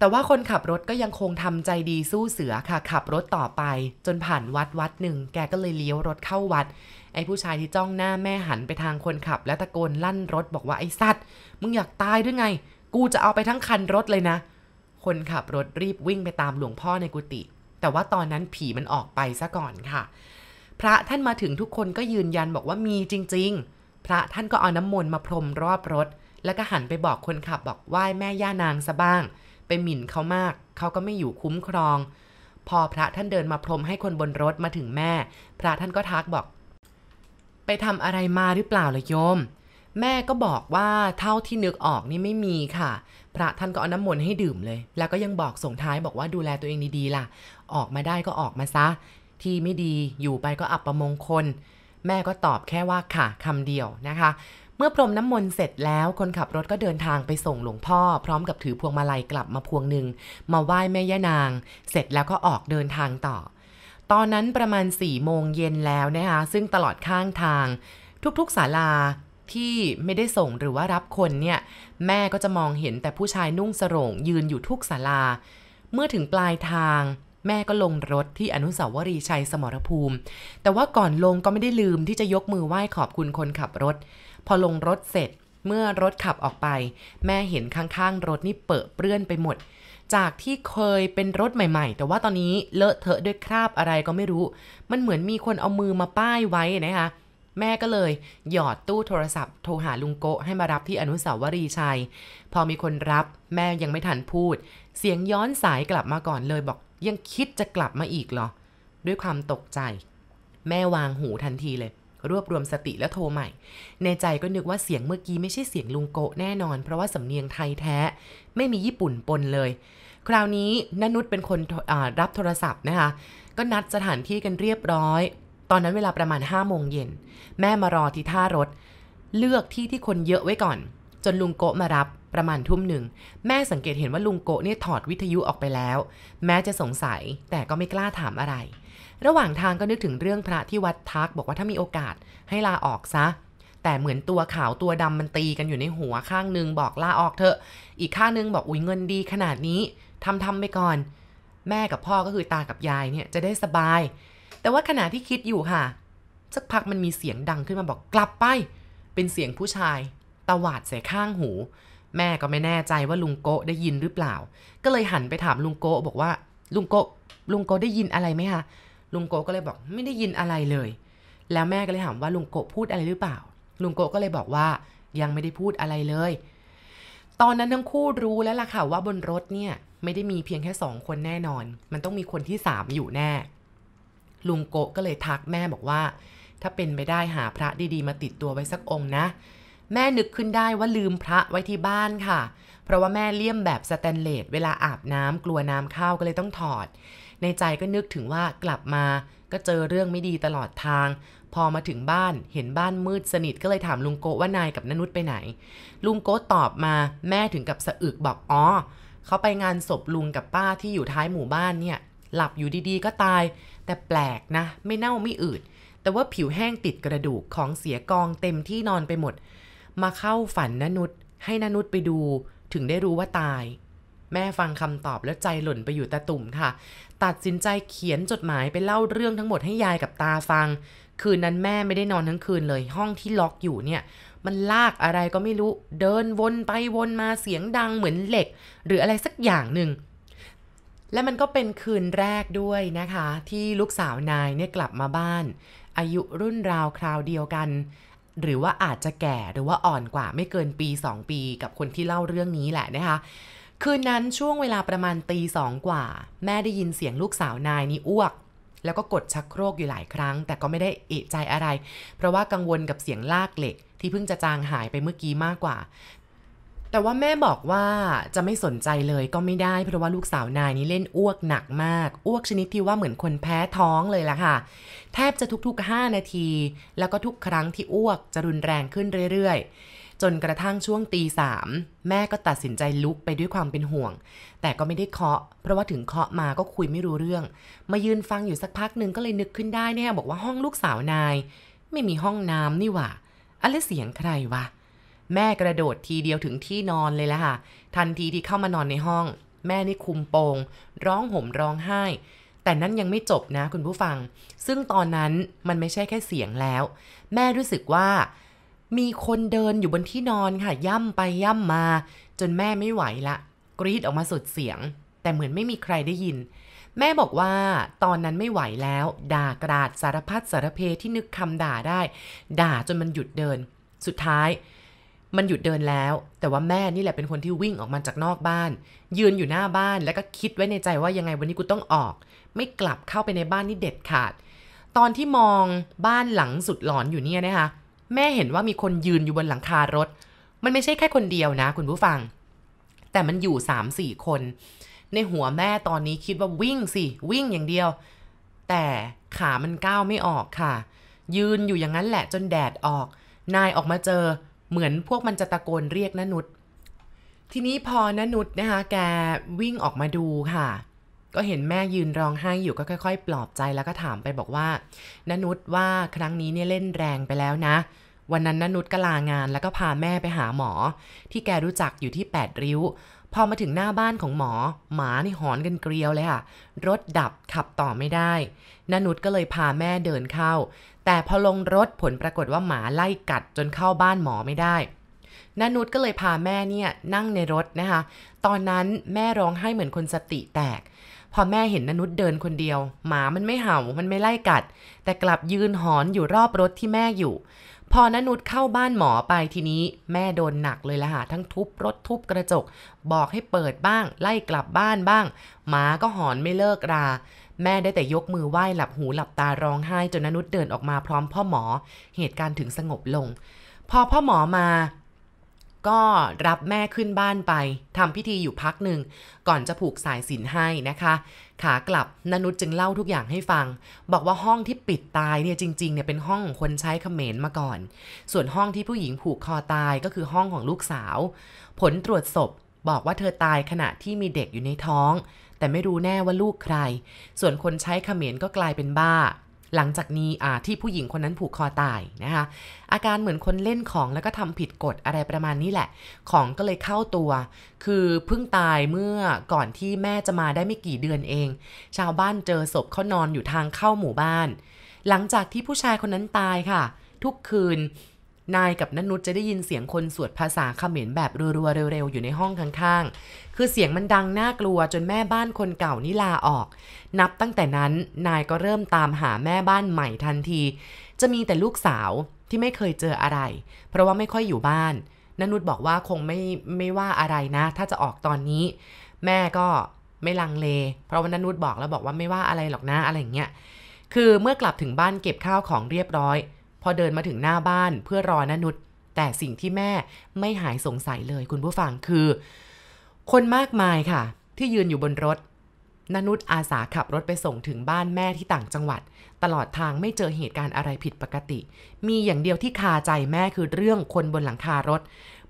แต่ว่าคนขับรถก็ยังคงทำใจดีสู้เสือค่ะ ขับรถต่อไป จนผ่านวัดวัดหนึ่ง แกก็เลยเลี้ยวรถเข้าวัด ไอ้ผู้ชายที่จ้องหน้าแม่หันไปทางคนขับ แล้วตะโกนลั่นรถบอกว่าไอ้สัตว์มึงอยากตายด้วยไง กูจะเอาไปทั้งคันรถเลยนะ คนขับรถรีบวิ่งไปตามหลวงพ่อในกุฏิแต่ว่าตอนนั้นผีมันออกไปซะก่อนค่ะ พระท่านมาถึงทุกคนก็ยืนยันบอกว่ามีจริง ๆ พระท่านก็เอาน้ำมนต์มาพรมรอบรถ แล้วก็หันไปบอกคนขับบอกไหว้แม่ย่านางซะบ้าง ไปหมิ่นเขามาก เขาก็ไม่อยู่คุ้มครอง พอพระท่านเดินมาพรมให้คนบนรถมาถึงแม่ พระท่านก็ทักบอก ไปทำอะไรมาหรือเปล่าล่ะโยม แม่ก็บอกว่าเท่าที่นึกออกนี่ไม่มีค่ะ พระท่านก็เอาน้ำมนต์ให้ดื่มเลย แล้วก็ยังบอกส่งท้ายบอกว่าดูแลตัวเองดีๆล่ะ ออกมาได้ก็ออกมาซะ ที่ไม่ดีอยู่ไปก็อับประมงคล แม่ก็ตอบแค่ว่าค่ะคำเดียวนะคะ เมื่อพรมน้ำมนต์เสร็จแล้วคนขับรถก็เดินทางไปส่งหลวงพ่อ พร้อมกับถือพวงมาลัยกลับมาพวงหนึ่งมาไหว้แม่ย่านาง เสร็จแล้วก็ออกเดินทางต่อ ตอนนั้นประมาณ4ี่โมงเย็นแล้วนะคะซึ่งตลอดข้างทาง ทุกๆศาลาที่ไม่ได้ส่งหรือว่ารับคนเนี่ย แม่ก็จะมองเห็นแต่ผู้ชายนุ่งสรงยืนอยู่ทุกศาลา เมื่อถึงปลายทางแม่ก็ลงรถที่อนุสาวรีย์ชัยสมรภูมิ แต่ว่าก่อนลงก็ไม่ได้ลืมที่จะยกมือไหว้ขอบคุณคนขับรถ พอลงรถเสร็จเมื่อรถขับออกไป แม่เห็นข้างๆ รถนี่เปอะเปื้อนไปหมด จากที่เคยเป็นรถใหม่ๆ แต่ว่าตอนนี้เลอะเทอะด้วยคราบอะไรก็ไม่รู้ มันเหมือนมีคนเอามือมาป้ายไว้นะคะแม่ก็เลยหยอดตู้โทรศัพท์โทรหาลุงโกะให้มารับที่อนุสาวรีย์ชัย พอมีคนรับแม่ยังไม่ทันพูด เสียงย้อนสายกลับมาก่อนเลยบอกยังคิดจะกลับมาอีกเหรอ ด้วยความตกใจ แม่วางหูทันทีเลย รวบรวมสติแล้วโทรใหม่ ในใจก็นึกว่าเสียงเมื่อกี้ไม่ใช่เสียงลุงโกะแน่นอน เพราะว่าสำเนียงไทยแท้ ไม่มีญี่ปุ่นปนเลย คราวนี้นนุชเป็นคนรับโทรศัพท์นะคะ ก็นัดสถานที่กันเรียบร้อย ตอนนั้นเวลาประมาณ5้าโมงเย็น แม่มารอที่ท่ารถ เลือกที่ที่คนเยอะไว้ก่อน จนลุงโกะมารับประมาณทุ่มหนึ่ง แม่สังเกตเห็นว่าลุงโกะเนี่ยถอดวิทยุออกไปแล้ว แม้จะสงสัยแต่ก็ไม่กล้าถามอะไร ระหว่างทางก็นึกถึงเรื่องพระที่วัดทักบอกว่าถ้ามีโอกาสให้ลาออกซะ แต่เหมือนตัวขาวตัวดำมันตีกันอยู่ในหัวข้างหนึ่งบอกลาออกเถอะ อีกข้างหนึงบอกอุ้ยเงินดีขนาดนี้ทำทำไปก่อน แม่กับพ่อก็คือตากับยายเนี่ยจะได้สบาย แต่ว่าขณะที่คิดอยู่ค่ะสักพักมันมีเสียงดังขึ้นมาบอกกลับไป เป็นเสียงผู้ชายตวาดใส่ข้างหู แม่ก็ไม่แน่ใจว่าลุงโกะได้ยินหรือเปล่า ก็เลยหันไปถามลุงโกะบอกว่า ลุงโกะลุงโกะได้ยินอะไรไหมคะ ลุงโกก็เลยบอกไม่ได้ยินอะไรเลย แล้วแม่ก็เลยถามว่าลุงโกพูดอะไรหรือเปล่า ลุงโกก็เลยบอกว่ายังไม่ได้พูดอะไรเลย ตอนนั้นทั้งคู่รู้แล้วล่ะค่ะว่าบนรถเนี่ยไม่ได้มีเพียงแค่สองคนแน่นอน มันต้องมีคนที่สามอยู่แน่ ลุงโกก็เลยทักแม่บอกว่า ถ้าเป็นไปได้หาพระดีๆ มาติดตัวไว้สักองค์นะ แม่นึกขึ้นได้ว่าลืมพระไว้ที่บ้านค่ะ เพราะว่าแม่เลี่ยมแบบสแตนเลสเวลาอาบน้ำกลัวน้ำเข้าก็เลยต้องถอด ในใจก็นึกถึงว่ากลับมาก็เจอเรื่องไม่ดีตลอดทาง พอมาถึงบ้านเห็นบ้านมืดสนิทก็เลยถามลุงโกว่านายกับนนุชไปไหน ลุงโกตอบมาแม่ถึงกับสะอึกบอกอ๋อเขาไปงานศพลุงกับป้าที่อยู่ท้ายหมู่บ้านเนี่ย หลับอยู่ดีๆก็ตาย แต่แปลกนะ ไม่เน่าไม่อืด แต่ว่าผิวแห้งติดกระดูกของเสียกองเต็มที่นอนไปหมด มาเข้าฝันนนุษให้นนุษไปดู ถึงได้รู้ว่าตาย แม่ฟังคำตอบแล้วใจหล่นไปอยู่ตาตุ่มค่ะ ตัดสินใจเขียนจดหมายไปเล่าเรื่องทั้งหมดให้ยายกับตาฟัง คืนนั้นแม่ไม่ได้นอนทั้งคืนเลย ห้องที่ล็อกอยู่เนี่ยมันลากอะไรก็ไม่รู้ เดินวนไปวนมาเสียงดังเหมือนเหล็ก หรืออะไรสักอย่างหนึ่ง และมันก็เป็นคืนแรกด้วยนะคะ ที่ลูกสาวนายเนี่ยกลับมาบ้าน อายุรุ่นราวคราวเดียวกัน หรือว่าอาจจะแก่หรือว่าอ่อนกว่าไม่เกินปี 2 ปีกับคนที่เล่าเรื่องนี้แหละนะคะ คืนนั้นช่วงเวลาประมาณตีสองกว่า แม่ได้ยินเสียงลูกสาวนายนี่อ้วก แล้วก็กดชักโครกอยู่หลายครั้ง แต่ก็ไม่ได้เอะใจอะไร เพราะว่ากังวลกับเสียงลากเหล็ก ที่เพิ่งจะจางหายไปเมื่อกี้มากกว่า แต่ว่าแม่บอกว่าจะไม่สนใจเลยก็ไม่ได้ เพราะว่าลูกสาวนายนี้เล่นอ้วกหนักมาก อ้วกชนิดที่ว่าเหมือนคนแพ้ท้องเลยล่ะค่ะ แทบจะทุกๆ 5 นาที แล้วก็ทุกครั้งที่อ้วกจะรุนแรงขึ้นเรื่อยๆ จนกระทั่งช่วงตีสามแม่ก็ตัดสินใจลุกไปด้วยความเป็นห่วง แต่ก็ไม่ได้เคาะ เพราะว่าถึงเคาะมาก็คุยไม่รู้เรื่อง มายืนฟังอยู่สักพักหนึ่งก็เลยนึกขึ้นได้เนี่ยบอกว่าห้องลูกสาวนาย ไม่มีห้องน้ำนี่หว่าอะไรเสียงใครวะแม่กระโดดทีเดียวถึงที่นอนเลยละค่ะ ทันทีที่เข้ามานอนในห้อง แม่นี่คุมโปง ร้องห่มร้องไห้ แต่นั้นยังไม่จบนะคุณผู้ฟัง ซึ่งตอนนั้นมันไม่ใช่แค่เสียงแล้ว แม่รู้สึกว่า มีคนเดินอยู่บนที่นอนค่ะ ย่ำไปย่ำมา จนแม่ไม่ไหวละ กรีดออกมาสุดเสียง แต่เหมือนไม่มีใครได้ยิน แม่บอกว่าตอนนั้นไม่ไหวแล้ว ด่ากราดสารพัดสารเพที่นึกคำด่าได้ ด่าจนมันหยุดเดิน สุดท้าย มันหยุดเดินแล้ว แต่ว่าแม่นี่แหละเป็นคนที่วิ่งออกมาจากนอกบ้าน ยืนอยู่หน้าบ้านแล้วก็คิดไว้ในใจว่ายังไงวันนี้กูต้องออก ไม่กลับเข้าไปในบ้านนี่เด็ดขาด ตอนที่มองบ้านหลังสุดหลอนอยู่เนี่ยนะคะ แม่เห็นว่ามีคนยืนอยู่บนหลังคารถ มันไม่ใช่แค่คนเดียวนะ คุณผู้ฟัง แต่มันอยู่สามสี่คน ในหัวแม่ตอนนี้คิดว่าวิ่งสิ วิ่งอย่างเดียว แต่ขามันก้าวไม่ออกค่ะ ยืนอยู่อย่างนั้นแหละจนแดดออก นายออกมาเจอเหมือนพวกมันจะตะโกนเรียกนนุษทีนี้พอนนุษนะคะแกวิ่งออกมาดูค่ะ ก็เห็นแม่ยืนร้องไห้อยู่ก็ค่อย ๆ ปลอบใจแล้วก็ถามไปบอกว่านนุษว่าครั้งนี้เนี่ยเล่นแรงไปแล้วนะ วันนั้นนนุษก็ลางานแล้วก็พาแม่ไปหาหมอ ที่แกรู้จักอยู่ที่แปดริ้ว พอมาถึงหน้าบ้านของหมอ หมานี่หอนกันเกลียวเลยค่ะ รถดับขับต่อไม่ได้นนุษก็เลยพาแม่เดินเข้า แต่พอลงรถผลปรากฏว่าหมาไล่กัดจนเข้าบ้านหมอไม่ได้นนุชก็เลยพาแม่เนี่ยนั่งในรถนะคะ ตอนนั้นแม่ร้องไห้เหมือนคนสติแตก พอแม่เห็นนนุชเดินคนเดียว หมามันไม่เห่ามันไม่ไล่กัด แต่กลับยืนหอนอยู่รอบรถที่แม่อยู่ พอนนุชเข้าบ้านหมอไปทีนี้ แม่โดนหนักเลยละค่ะทั้งทุบรถทุบกระจก บอกให้เปิดบ้าง ไล่กลับบ้านบ้าง หมาก็หอนไม่เลิกรา แม่ได้แต่ยกมือไหว้หลับหูหลับตาร้องไห้จนนนุชเดินออกมาพร้อมพ่อหมอ เหตุการณ์ถึงสงบลง พอพ่อหมอมา ก็รับแม่ขึ้นบ้านไปทำพิธีอยู่พักหนึ่ง ก่อนจะผูกสายสินให้นะคะ ขากลับนนุษจึงเล่าทุกอย่างให้ฟัง บอกว่าห้องที่ปิดตายเนี่ยจริงๆเนี่ยเป็นห้องของคนใช้เขมรมาก่อน ส่วนห้องที่ผู้หญิงผูกคอตายก็คือห้องของลูกสาว ผลตรวจศพบอกว่าเธอตายขณะที่มีเด็กอยู่ในท้อง แต่ไม่รู้แน่ว่าลูกใคร ส่วนคนใช้เขมรก็กลายเป็นบ้า หลังจากนี้ที่ผู้หญิงคนนั้นผูกคอตายนะคะอาการเหมือนคนเล่นของแล้วก็ทำผิดกฎอะไรประมาณนี้แหละ ของก็เลยเข้าตัว คือเพิ่งตายเมื่อก่อนที่แม่จะมาได้ไม่กี่เดือนเอง ชาวบ้านเจอศพเขานอนอยู่ทางเข้าหมู่บ้าน หลังจากที่ผู้ชายคนนั้นตายค่ะ ทุกคืน นายกับนนุชจะได้ยินเสียงคนสวดภาษาเขมรแบบรัวๆเร็วๆ อยู่ในห้องข้างๆ คือเสียงมันดังน่ากลัวจนแม่บ้านคนเก่านี่ลาออก นับตั้งแต่นั้นนายก็เริ่มตามหาแม่บ้านใหม่ทันที จะมีแต่ลูกสาวที่ไม่เคยเจออะไร เพราะว่าไม่ค่อยอยู่บ้านนนุชบอกว่าคงไม่ไม่ว่าอะไรนะ ถ้าจะออกตอนนี้ แม่ก็ไม่ลังเล เพราะว่านนุชบอกแล้วบอกว่าไม่ว่าอะไรหรอกนะอะไรอย่างเงี้ยคือเมื่อกลับถึงบ้านเก็บข้าวของเรียบร้อย พอเดินมาถึงหน้าบ้านเพื่อรอนนุษแต่สิ่งที่แม่ไม่หายสงสัยเลยคุณผู้ฟังคือ คนมากมายค่ะ ที่ยืนอยู่บนรถนนุษอาสาขับรถไปส่งถึงบ้านแม่ที่ต่างจังหวัด ตลอดทางไม่เจอเหตุการณ์อะไรผิดปกติ มีอย่างเดียวที่คาใจแม่คือเรื่องคนบนหลังคารถ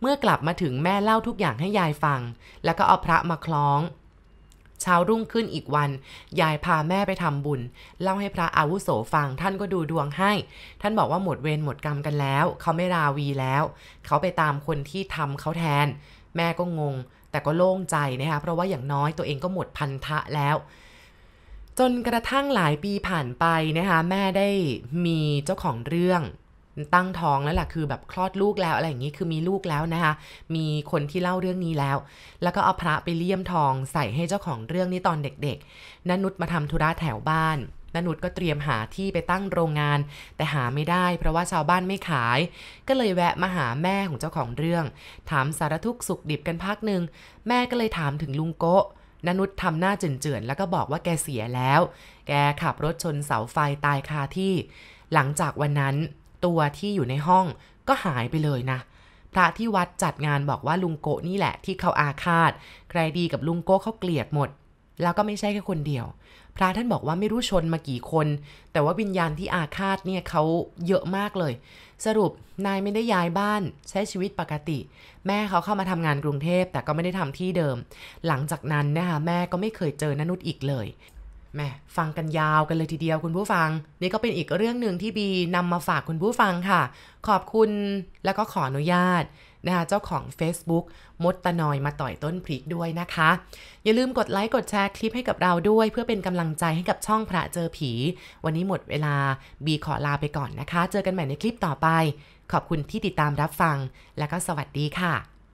เมื่อกลับมาถึงแม่เล่าทุกอย่างให้ยายฟัง แล้วก็เอาพระมาคล้อง เช้ารุ่งขึ้นอีกวัน ยายพาแม่ไปทำบุญ เล่าให้พระอาวุโสฟังท่านก็ดูดวงให้ ท่านบอกว่าหมดเวรหมดกรรมกันแล้ว เขาไม่ราวีแล้ว เขาไปตามคนที่ทำเขาแทน แม่ก็งง แต่ก็โล่งใจนะคะเพราะว่าอย่างน้อยตัวเองก็หมดพันธะแล้ว จนกระทั่งหลายปีผ่านไปนะคะแม่ได้มีเจ้าของเรื่อง ตั้งท้องแล้วล่ะคือแบบคลอดลูกแล้วอะไรอย่างนี้คือมีลูกแล้วนะคะ มีคนที่เล่าเรื่องนี้แล้ว แล้วก็เอาพระไปเลี่ยมทองใส่ให้เจ้าของเรื่องนี้ตอนเด็กๆนนุษมาทำธุระแถวบ้านนนุษก็เตรียมหาที่ไปตั้งโรงงาน แต่หาไม่ได้ เพราะว่าชาวบ้านไม่ขาย ก็เลยแวะมาหาแม่ของเจ้าของเรื่อง ถามสารทุกสุขดิบกันพักหนึ่งแม่ก็เลยถามถึงลุงโกะนนุษทำหน้าเจือนๆแล้วก็บอกว่าแกเสียแล้ว แกขับรถชนเสาไฟตายคาที่ หลังจากวันนั้น ตัวที่อยู่ในห้องก็หายไปเลยนะ พระที่วัดจัดงานบอกว่าลุงโกนี่แหละที่เขาอาฆาต ใครดีกับลุงโกเขาเกลียดหมด แล้วก็ไม่ใช่แค่คนเดียว พระท่านบอกว่าไม่รู้ชนมากี่คน แต่ว่าวิญญาณที่อาฆาตเนี่ยเขาเยอะมากเลย สรุปนายไม่ได้ย้ายบ้านใช้ชีวิตปกติ แม่เขาเข้ามาทำงานกรุงเทพแต่ก็ไม่ได้ทำที่เดิม หลังจากนั้นนะคะแม่ก็ไม่เคยเจอนนุษย์อีกเลย แหมฟังกันยาวกันเลยทีเดียวคุณผู้ฟัง นี่ก็เป็นอีกเรื่องหนึ่งที่บีนำมาฝากคุณผู้ฟังค่ะ ขอบคุณแล้วก็ขออนุญาตนะคะเจ้าของ Facebook มดตะนอยมาต่อยต้นพริกด้วยนะคะ อย่าลืมกดไลค์กดแชร์คลิปให้กับเราด้วย เพื่อเป็นกำลังใจให้กับช่องพระเจอผี วันนี้หมดเวลาบีขอลาไปก่อนนะคะ เจอกันใหม่ในคลิปต่อไป ขอบคุณที่ติดตามรับฟัง และก็สวัสดีค่ะ